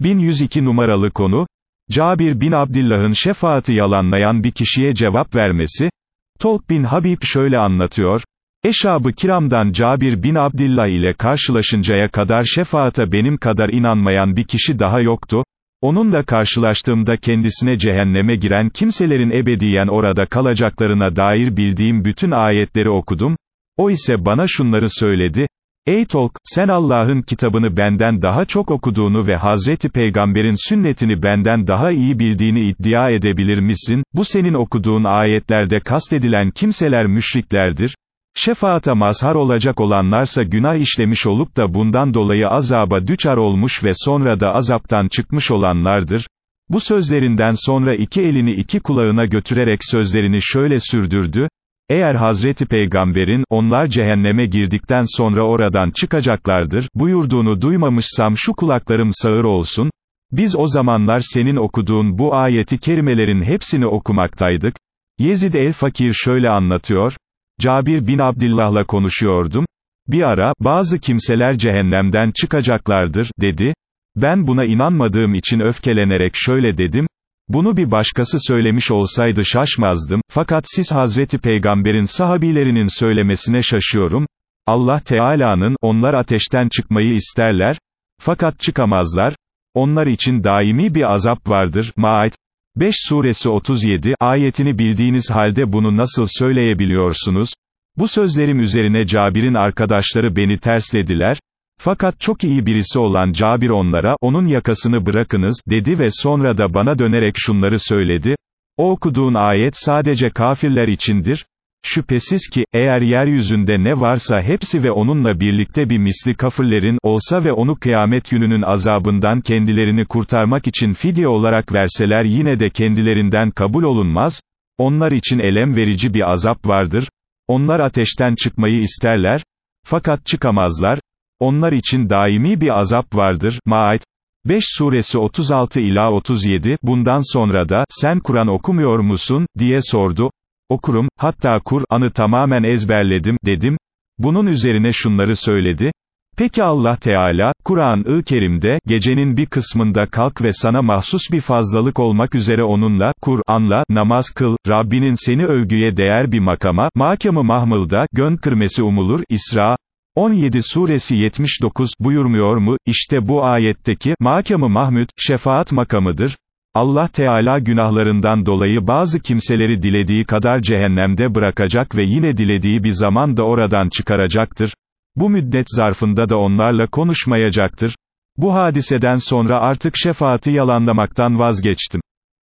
1102 numaralı konu, Cabir bin Abdillah'ın şefaati yalanlayan bir kişiye cevap vermesi, Tolk bin Habib şöyle anlatıyor, Eşabı kiramdan Cabir bin Abdillah ile karşılaşıncaya kadar şefaata benim kadar inanmayan bir kişi daha yoktu, onunla karşılaştığımda kendisine cehenneme giren kimselerin ebediyen orada kalacaklarına dair bildiğim bütün ayetleri okudum, o ise bana şunları söyledi, Ey Tolk, sen Allah'ın kitabını benden daha çok okuduğunu ve Hazreti Peygamber'in sünnetini benden daha iyi bildiğini iddia edebilir misin? Bu senin okuduğun ayetlerde kastedilen kimseler müşriklerdir. Şefaata mazhar olacak olanlarsa günah işlemiş olup da bundan dolayı azaba düçar olmuş ve sonra da azaptan çıkmış olanlardır. Bu sözlerinden sonra iki elini iki kulağına götürerek sözlerini şöyle sürdürdü, eğer Hazreti Peygamber'in, onlar cehenneme girdikten sonra oradan çıkacaklardır, buyurduğunu duymamışsam şu kulaklarım sağır olsun, biz o zamanlar senin okuduğun bu ayeti kerimelerin hepsini okumaktaydık, Yezid el-Fakir şöyle anlatıyor, Cabir bin Abdillah'la konuşuyordum, bir ara, bazı kimseler cehennemden çıkacaklardır, dedi, ben buna inanmadığım için öfkelenerek şöyle dedim, bunu bir başkası söylemiş olsaydı şaşmazdım, fakat siz Hazreti Peygamber'in sahabilerinin söylemesine şaşıyorum, Allah Teala'nın, onlar ateşten çıkmayı isterler, fakat çıkamazlar, onlar için daimi bir azap vardır, Maid, 5 suresi 37, ayetini bildiğiniz halde bunu nasıl söyleyebiliyorsunuz? Bu sözlerim üzerine Cabir'in arkadaşları beni terslediler, fakat çok iyi birisi olan Cabir onlara, onun yakasını bırakınız, dedi ve sonra da bana dönerek şunları söyledi, o okuduğun ayet sadece kafirler içindir, Şüphesiz ki, eğer yeryüzünde ne varsa hepsi ve onunla birlikte bir misli kafirlerin olsa ve onu kıyamet gününün azabından kendilerini kurtarmak için fidye olarak verseler yine de kendilerinden kabul olunmaz, onlar için elem verici bir azap vardır, onlar ateşten çıkmayı isterler, fakat çıkamazlar, onlar için daimi bir azap vardır, Maid, 5 suresi 36 ila 37, bundan sonra da, sen Kur'an okumuyor musun, diye sordu, okurum, hatta Kur'an'ı tamamen ezberledim, dedim, bunun üzerine şunları söyledi, Peki Allah Teala, Kur'an-ı Kerim'de, gecenin bir kısmında kalk ve sana mahsus bir fazlalık olmak üzere onunla, Kur'an'la, namaz kıl, Rabbinin seni övgüye değer bir makama, makamı mahmılda, gön kırmesi umulur, İsra, 17 suresi 79, buyurmuyor mu, işte bu ayetteki, makamı Mahmud, şefaat makamıdır, Allah Teala günahlarından dolayı bazı kimseleri dilediği kadar cehennemde bırakacak ve yine dilediği bir zaman da oradan çıkaracaktır. Bu müddet zarfında da onlarla konuşmayacaktır. Bu hadiseden sonra artık şefaati yalanlamaktan vazgeçtim.